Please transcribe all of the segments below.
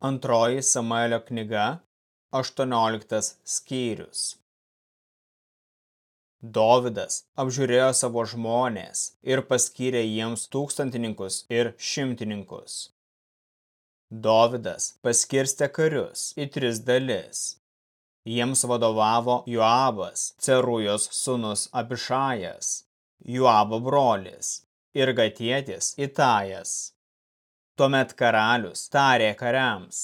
Antroji Samuelio knyga, 18 skyrius. Dovidas apžiūrėjo savo žmonės ir paskyrė jiems tūkstantininkus ir šimtininkus. Dovidas paskirstė karius į tris dalis. Jiems vadovavo Joabas, Cerujos sūnus Abišajas, Joabo brolis ir gatėtis Itajas. Tuomet karalius tarė kariams,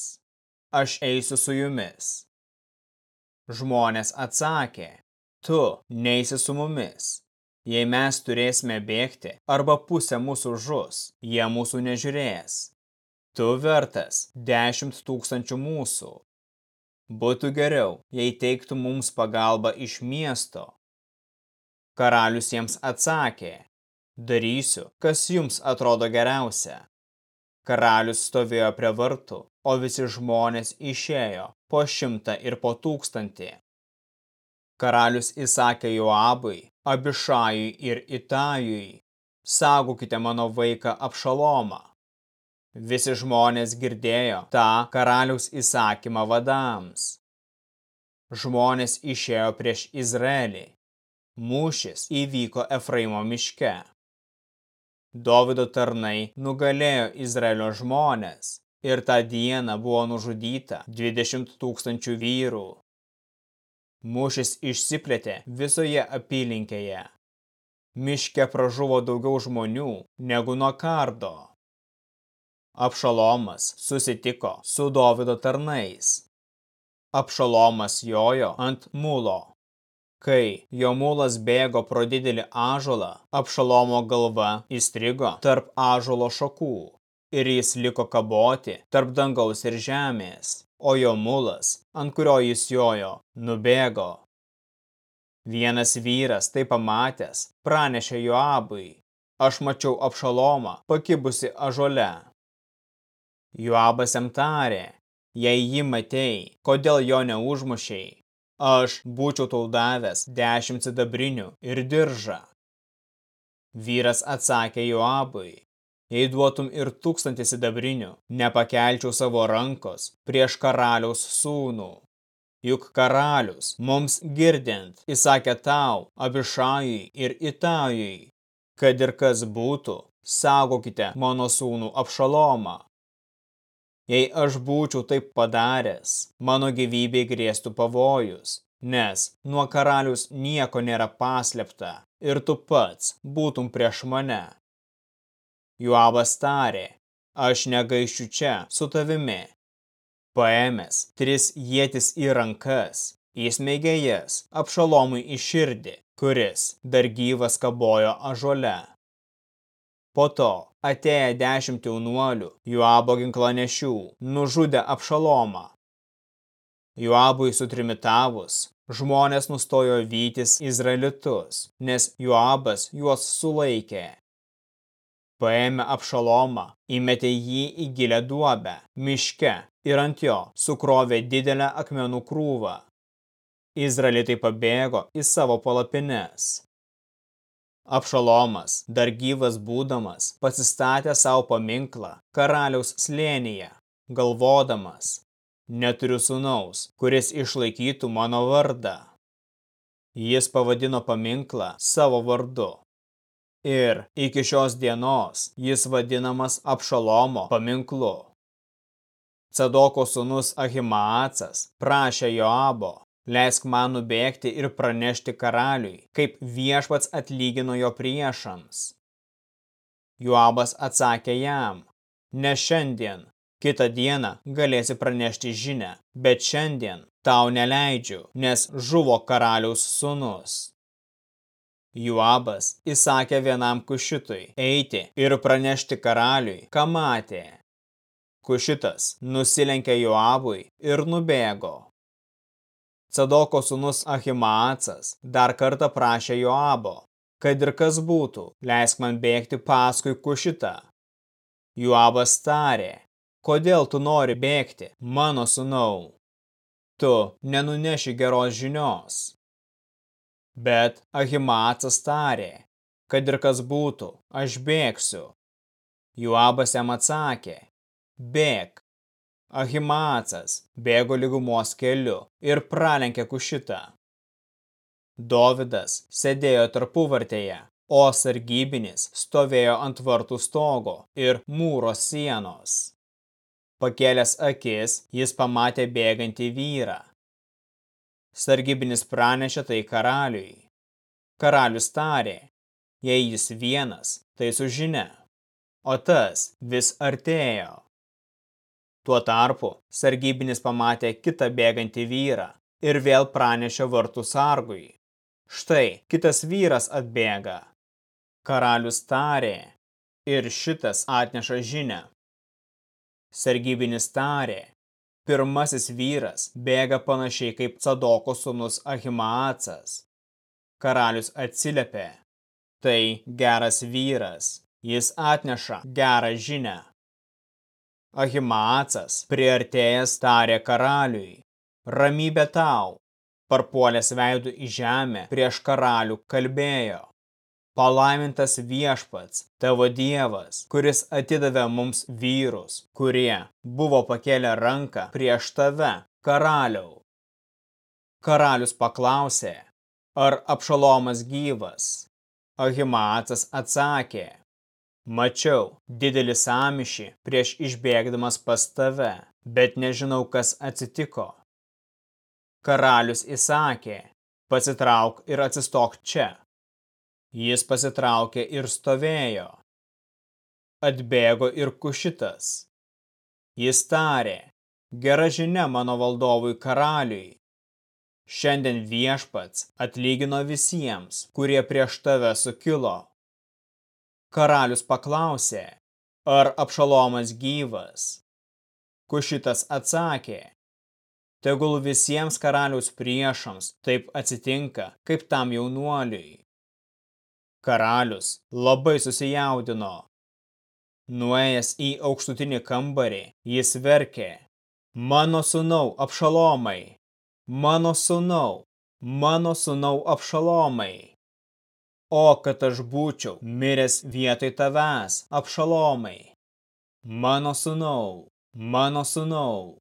aš eisiu su jumis. Žmonės atsakė, tu neisi su mumis. Jei mes turėsime bėgti, arba pusė mūsų žus, jie mūsų nežiūrės. Tu vertas dešimt tūkstančių mūsų. Būtų geriau, jei teiktų mums pagalbą iš miesto. Karalius jiems atsakė, darysiu, kas jums atrodo geriausia. Karalius stovėjo prie vartų, o visi žmonės išėjo po šimtą ir po tūkstantį. Karalius įsakė Joabui, Abišajui ir Itajui, saugokite mano vaiką apšalomą. Visi žmonės girdėjo tą karaliaus įsakymą vadams. Žmonės išėjo prieš Izraelį. Mūšis įvyko Efraimo miške. Dovido tarnai nugalėjo Izraelio žmonės ir tą dieną buvo nužudyta 20 tūkstančių vyrų. Mūšis išsiplėtė visoje apylinkėje. Miške pražuvo daugiau žmonių negu nuo kardo. Apšalomas susitiko su Dovido tarnais. Apšalomas jojo ant mulo Kai jo mūlas bėgo pro didelį ažolą, apšalomo galva įstrigo tarp ažolo šakų ir jis liko kaboti tarp dangaus ir žemės, o jo mūlas, ant kurio jis jojo, nubėgo. Vienas vyras tai pamatęs pranešė Joabui, aš mačiau apšalomą pakibusi ažole. Joabas jam tarė, jei jį matei, kodėl jo neužmušiai, aš būčiau tau davęs dešimt sidabrinių ir diržą. Vyras atsakė Joabui, jei duotum ir tūkstantį sidabrinių, nepakelčiau savo rankos prieš karaliaus sūnų. Juk karalius mums girdint įsakė tau, abišajui ir itajui, kad ir kas būtų, saugokite mano sūnų apšalomą. Jei aš būčiau taip padaręs, mano gyvybei grėstų pavojus, nes nuo karalius nieko nėra paslėpta ir tu pats būtum prieš mane. Juabas tarė, aš negaiščiu čia su tavimi. Paėmęs tris jėtis į rankas, jis meigė jas apšalomui į širdį, kuris dar gyvas kabojo ažole. Po to atėję dešimt jaunuolių, Juabo ginklanešių, nužudė apšalomą. Juabui sutrimitavus, žmonės nustojo vytis Izraelitus, nes Juabas juos sulaikė. Paėmė apšalomą, įmetė jį į gilę duobę, miške ir ant jo sukrovė didelę akmenų krūvą. Izraelitai pabėgo į savo palapines. Apšalomas, dar gyvas būdamas, pasistatė savo paminklą karaliaus slėnyje, galvodamas, neturiu sūnaus, kuris išlaikytų mano vardą. Jis pavadino paminklą savo vardu. Ir iki šios dienos jis vadinamas Apšalomo paminklu. Cadoko sūnus Ahimaacas prašė Joabo, Leisk man nubėgti ir pranešti karaliui, kaip viešpats atlygino jo priešams. Juabas atsakė jam, ne šiandien, kitą dieną galėsi pranešti žinę, bet šiandien tau neleidžiu, nes žuvo karaliaus sunus. Juabas įsakė vienam kušitui eiti ir pranešti karaliui, ką matė. Kušitas nusilenkė Joabui ir nubėgo. Cadoko sūnus Ahimaacas dar kartą prašė Joabo, kad ir kas būtų, leisk man bėgti paskui kušitą. Joabas tarė, kodėl tu nori bėgti, mano sūnau? Tu nenuneši geros žinios. Bet Ahimaacas tarė, kad ir kas būtų, aš bėgsiu. Joabas jam atsakė, bėg. Ahimacas bėgo lygumos keliu ir pralenkė kušitą. Dovidas sėdėjo tarpuvartėje, o sargybinis stovėjo ant vartų stogo ir mūro sienos. Pakėlęs akis, jis pamatė bėgantį vyrą. Sargybinis pranešė tai karaliui. Karalius tarė, jei jis vienas, tai su žinia, o tas vis artėjo. Tuo tarpu sargybinis pamatė kitą bėgantį vyrą ir vėl pranešė vartų sargui. Štai, kitas vyras atbėga. Karalius tarė ir šitas atneša žinę. Sargybinis tarė, pirmasis vyras bėga panašiai kaip Cadoko sūnus Ahimaacas. Karalius atsiliepė, tai geras vyras, jis atneša gerą žinę. Ahimaacas priartėjęs tarė karaliui, ramybė tau, parpuolęs veidų į žemę prieš karalių kalbėjo. Palaimintas viešpats, tavo dievas, kuris atidavė mums vyrus, kurie buvo pakėlę ranką prieš tave, karaliau. Karalius paklausė, ar apšalomas gyvas. Ahimaacas atsakė, mačiau didelį samišį prieš išbėgdamas pas tave, bet nežinau, kas atsitiko. Karalius įsakė, pasitrauk ir atsistok čia. Jis pasitraukė ir stovėjo. Atbėgo ir kušitas. Jis tarė, gera žinia mano valdovui karaliui. Šiandien viešpats atlygino visiems, kurie prieš tave sukilo. Karalius paklausė, ar apšalomas gyvas. Kušitas atsakė, tegul visiems karaliaus priešams taip atsitinka, kaip tam jaunuoliui. Karalius labai susijaudino. Nuėjęs į aukštutinį kambarį, jis verkė. Mano sūnau apšalomai, mano sūnau, mano sūnau apšalomai. O kad aš būčiau miręs vietoj tavęs apšalomai. Mano sūnau, mano sūnau.